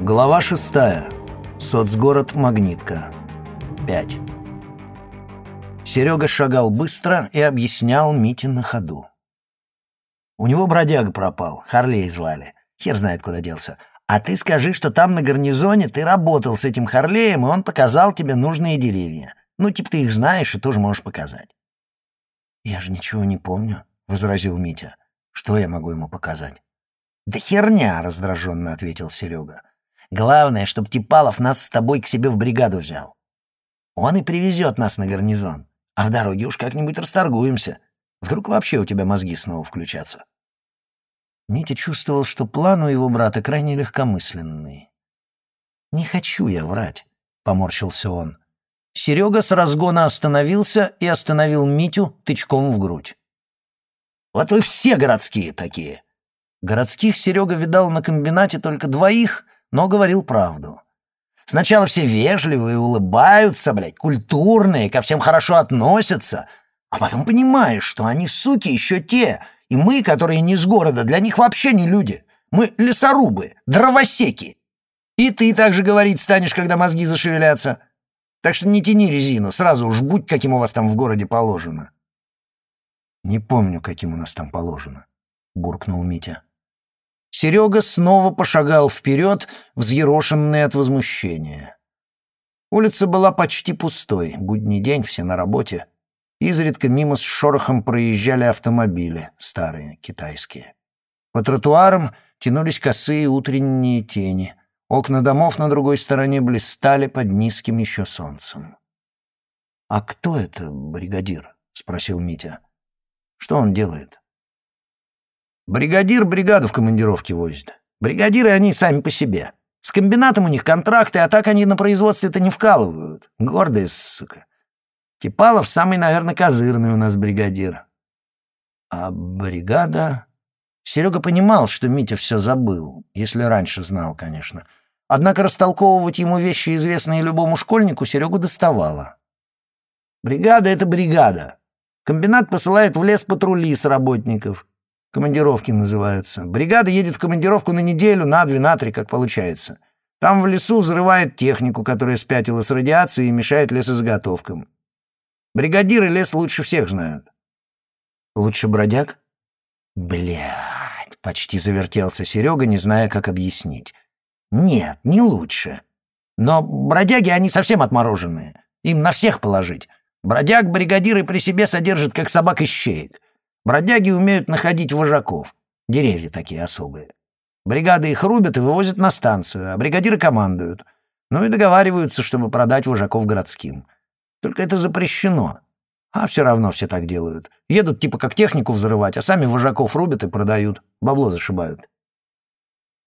Глава шестая. Соцгород Магнитка. 5. Серега шагал быстро и объяснял Мите на ходу. У него бродяга пропал, Харлей звали. Хер знает, куда делся. А ты скажи, что там на гарнизоне ты работал с этим Харлеем, и он показал тебе нужные деревья. Ну, типа ты их знаешь и тоже можешь показать. «Я же ничего не помню», — возразил Митя. «Что я могу ему показать?» «Да херня!» — раздраженно ответил Серега. «Главное, чтобы Типалов нас с тобой к себе в бригаду взял. Он и привезет нас на гарнизон, а в дороге уж как-нибудь расторгуемся. Вдруг вообще у тебя мозги снова включатся?» Митя чувствовал, что план у его брата крайне легкомысленный. «Не хочу я врать», — поморщился он. Серега с разгона остановился и остановил Митю тычком в грудь. «Вот вы все городские такие!» Городских Серега видал на комбинате только двоих, но говорил правду. Сначала все вежливые, улыбаются, блядь, культурные, ко всем хорошо относятся, а потом понимаешь, что они, суки, еще те, и мы, которые не с города, для них вообще не люди. Мы лесорубы, дровосеки. И ты так же говорить станешь, когда мозги зашевелятся. Так что не тяни резину, сразу уж будь, каким у вас там в городе положено. «Не помню, каким у нас там положено», — буркнул Митя. Серега снова пошагал вперед, взъерошенный от возмущения. Улица была почти пустой, будний день, все на работе. Изредка мимо с шорохом проезжали автомобили, старые, китайские. По тротуарам тянулись косые утренние тени. Окна домов на другой стороне блистали под низким еще солнцем. «А кто это бригадир?» — спросил Митя. «Что он делает?» Бригадир бригаду в командировке возит. Бригадиры они сами по себе. С комбинатом у них контракты, а так они на производстве-то не вкалывают. Гордые, сука. Кипалов самый, наверное, козырный у нас бригадир. А бригада... Серега понимал, что Митя все забыл, если раньше знал, конечно. Однако растолковывать ему вещи, известные любому школьнику, Серегу доставало. Бригада — это бригада. Комбинат посылает в лес патрули с работников. Командировки называются. Бригада едет в командировку на неделю, на две, на три, как получается. Там в лесу взрывает технику, которая спятила с радиацией и мешает лесозаготовкам. Бригадиры лес лучше всех знают. Лучше бродяг? Блядь, почти завертелся Серега, не зная, как объяснить. Нет, не лучше. Но бродяги, они совсем отмороженные. Им на всех положить. Бродяг бригадиры при себе содержат, как собак и. Бродяги умеют находить вожаков. Деревья такие особые. Бригады их рубят и вывозят на станцию, а бригадиры командуют. Ну и договариваются, чтобы продать вожаков городским. Только это запрещено. А все равно все так делают. Едут типа как технику взрывать, а сами вожаков рубят и продают. Бабло зашибают.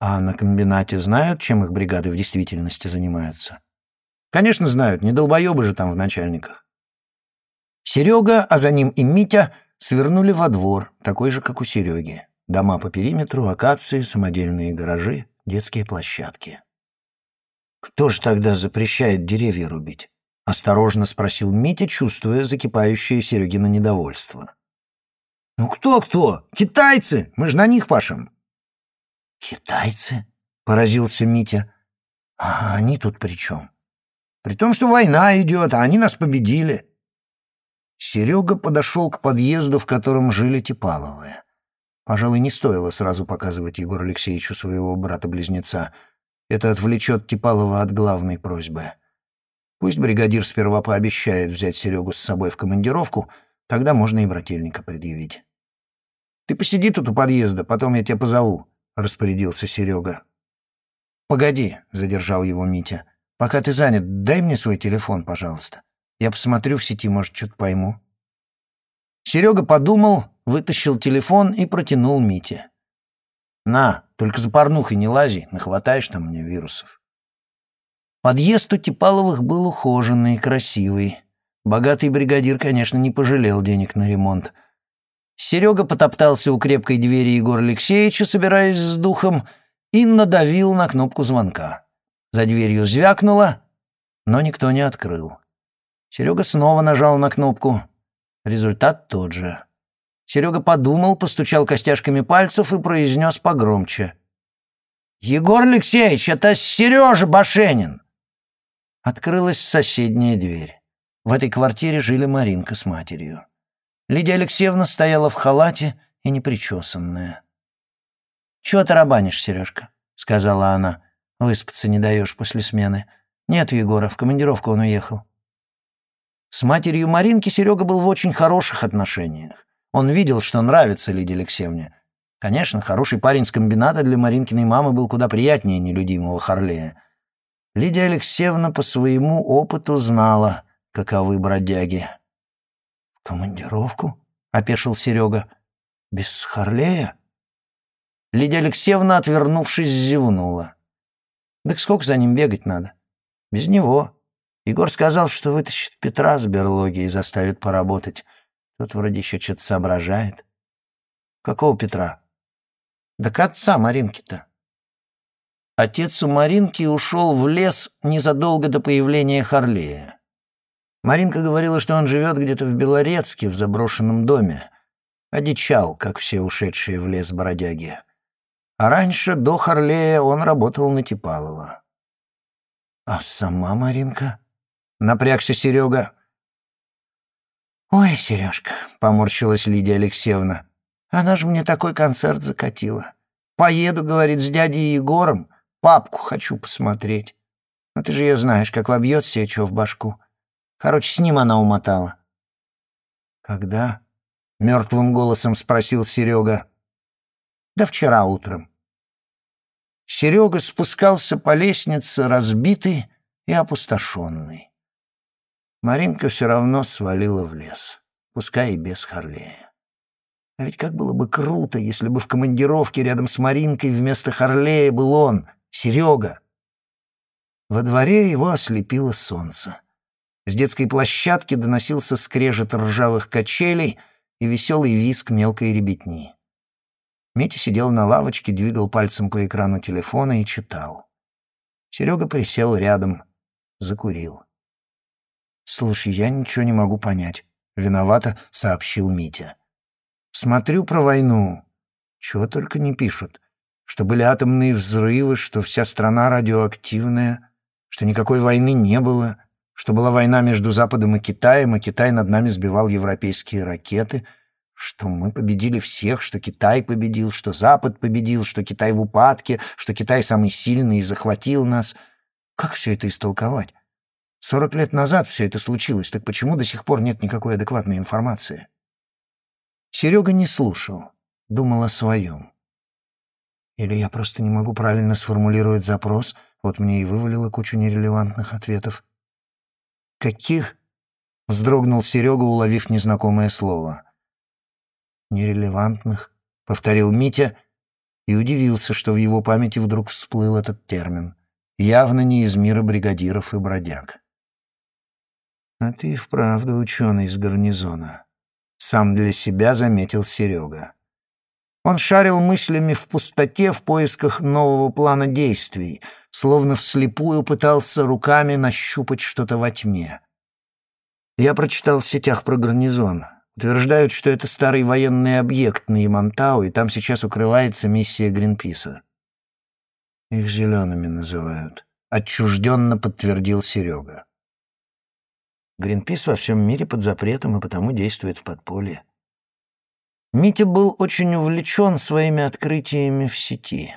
А на комбинате знают, чем их бригады в действительности занимаются? Конечно, знают. Не долбоебы же там в начальниках. Серега, а за ним и Митя — Свернули во двор, такой же, как у Сереги. Дома по периметру, акации, самодельные гаражи, детские площадки. «Кто же тогда запрещает деревья рубить?» — осторожно спросил Митя, чувствуя закипающее Серегино недовольство. «Ну кто-кто? Китайцы! Мы же на них пашем!» «Китайцы?» — поразился Митя. «А они тут при чем?» «При том, что война идет, а они нас победили. Серега подошел к подъезду, в котором жили Типаловы. Пожалуй, не стоило сразу показывать Егору Алексеевичу своего брата-близнеца. Это отвлечет Типалова от главной просьбы. Пусть бригадир сперва пообещает взять Серегу с собой в командировку, тогда можно и брательника предъявить. «Ты посиди тут у подъезда, потом я тебя позову», — распорядился Серега. «Погоди», — задержал его Митя. «Пока ты занят, дай мне свой телефон, пожалуйста». Я посмотрю в сети, может, что-то пойму». Серега подумал, вытащил телефон и протянул Мите. «На, только за порнухой не лази, нахватаешь там мне вирусов». Подъезд у Типаловых был ухоженный и красивый. Богатый бригадир, конечно, не пожалел денег на ремонт. Серега потоптался у крепкой двери Егора Алексеевича, собираясь с духом, и надавил на кнопку звонка. За дверью звякнуло, но никто не открыл. Серега снова нажал на кнопку. Результат тот же. Серега подумал, постучал костяшками пальцев и произнес погромче. Егор Алексеевич, это Сережа Башенин!» Открылась соседняя дверь. В этой квартире жили Маринка с матерью. Лидия Алексеевна стояла в халате и непричесанная. «Чего тарабанишь, Сережка?» — сказала она. «Выспаться не даешь после смены». «Нет, Егора, в командировку он уехал». С матерью Маринки Серега был в очень хороших отношениях. Он видел, что нравится Лидии Алексеевне. Конечно, хороший парень с комбината для Маринкиной мамы был куда приятнее нелюдимого Харлея. Лидия Алексеевна по своему опыту знала, каковы бродяги. «В командировку?» — опешил Серега. «Без Харлея?» Лидия Алексеевна, отвернувшись, зевнула. «Так сколько за ним бегать надо?» «Без него. Егор сказал, что вытащит Петра с берлоги и заставит поработать. Тот вроде еще что-то соображает». «Какого Петра?» Да к отца Маринки-то. Отец у Маринки ушел в лес незадолго до появления Харлея. Маринка говорила, что он живет где-то в Белорецке, в заброшенном доме. Одичал, как все ушедшие в лес бродяги. А раньше, до Харлея, он работал на Типалова. «А сама Маринка?» — напрягся Серега. «Ой, Сережка», — поморщилась Лидия Алексеевна, она же мне такой концерт закатила. Поеду, говорит, с дядей Егором. Папку хочу посмотреть. Ну ты же ее знаешь, как вобьет себе что в башку. Короче, с ним она умотала. Когда? Мертвым голосом спросил Серега. Да вчера утром. Серега спускался по лестнице, разбитый и опустошенный. Маринка все равно свалила в лес, пускай и без Харлея. А ведь как было бы круто, если бы в командировке рядом с Маринкой вместо Харлея был он, Серега. Во дворе его ослепило солнце. С детской площадки доносился скрежет ржавых качелей и веселый визг мелкой ребятни. Митя сидел на лавочке, двигал пальцем по экрану телефона и читал. Серега присел рядом, закурил. «Слушай, я ничего не могу понять», — виновато сообщил Митя. Смотрю про войну. Чего только не пишут. Что были атомные взрывы, что вся страна радиоактивная, что никакой войны не было, что была война между Западом и Китаем, а Китай над нами сбивал европейские ракеты, что мы победили всех, что Китай победил, что Запад победил, что Китай в упадке, что Китай самый сильный и захватил нас. Как все это истолковать? Сорок лет назад все это случилось, так почему до сих пор нет никакой адекватной информации? Серега не слушал, думал о своем. Или я просто не могу правильно сформулировать запрос, вот мне и вывалило кучу нерелевантных ответов. «Каких?» — вздрогнул Серега, уловив незнакомое слово. «Нерелевантных», — повторил Митя и удивился, что в его памяти вдруг всплыл этот термин, явно не из мира бригадиров и бродяг. «А ты вправду ученый из гарнизона», сам для себя заметил Серега. Он шарил мыслями в пустоте в поисках нового плана действий, словно вслепую пытался руками нащупать что-то во тьме. Я прочитал в сетях про гарнизон. Утверждают, что это старый военный объект на Ямантау, и там сейчас укрывается миссия Гринписа. Их зелеными называют. Отчужденно подтвердил Серега. Гринпис во всем мире под запретом и потому действует в подполье. Митя был очень увлечен своими открытиями в сети.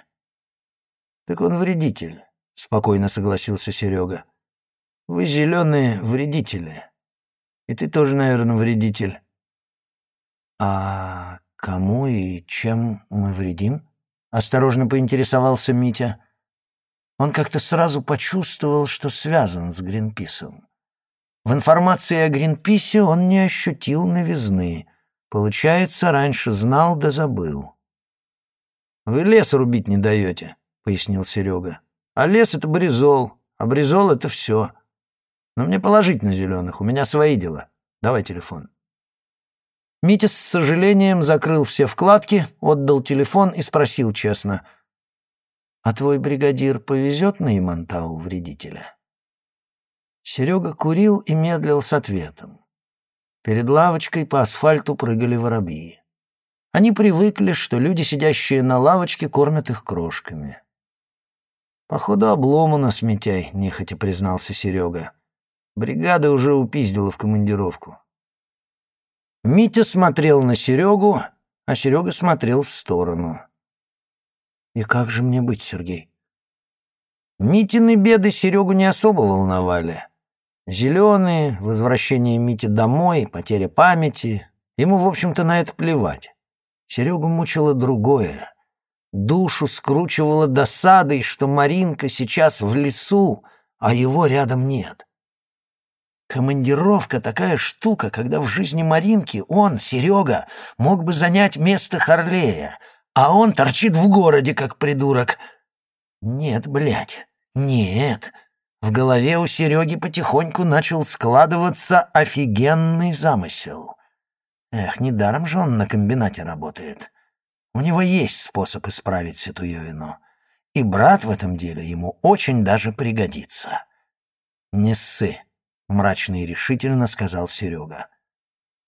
«Так он вредитель», — спокойно согласился Серега. «Вы зеленые вредители. И ты тоже, наверное, вредитель». «А кому и чем мы вредим?» — осторожно поинтересовался Митя. Он как-то сразу почувствовал, что связан с Гринписом. В информации о Гринписе он не ощутил новизны. Получается, раньше знал да забыл. «Вы лес рубить не даете», — пояснил Серега. «А лес — это бризол, а бризол — это все. Но мне положить на зеленых, у меня свои дела. Давай телефон». Митя с сожалением закрыл все вкладки, отдал телефон и спросил честно. «А твой бригадир повезет на Имантау вредителя?» Серега курил и медлил с ответом. Перед лавочкой по асфальту прыгали воробьи. Они привыкли, что люди, сидящие на лавочке, кормят их крошками. «Походу, обломано, сметяй», — нехотя признался Серега. «Бригада уже упиздила в командировку». Митя смотрел на Серегу, а Серега смотрел в сторону. «И как же мне быть, Сергей?» Митины беды Серегу не особо волновали. Зеленые, возвращение Мити домой, потеря памяти. Ему, в общем-то, на это плевать. Серегу мучило другое. Душу скручивало досадой, что Маринка сейчас в лесу, а его рядом нет. Командировка — такая штука, когда в жизни Маринки он, Серега, мог бы занять место Харлея, а он торчит в городе, как придурок. Нет, блядь, нет. В голове у Сереги потихоньку начал складываться офигенный замысел. Эх, недаром же он на комбинате работает. У него есть способ исправить ситуевину. И брат в этом деле ему очень даже пригодится. «Не ссы», — мрачно и решительно сказал Серега.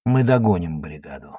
«Мы догоним бригаду».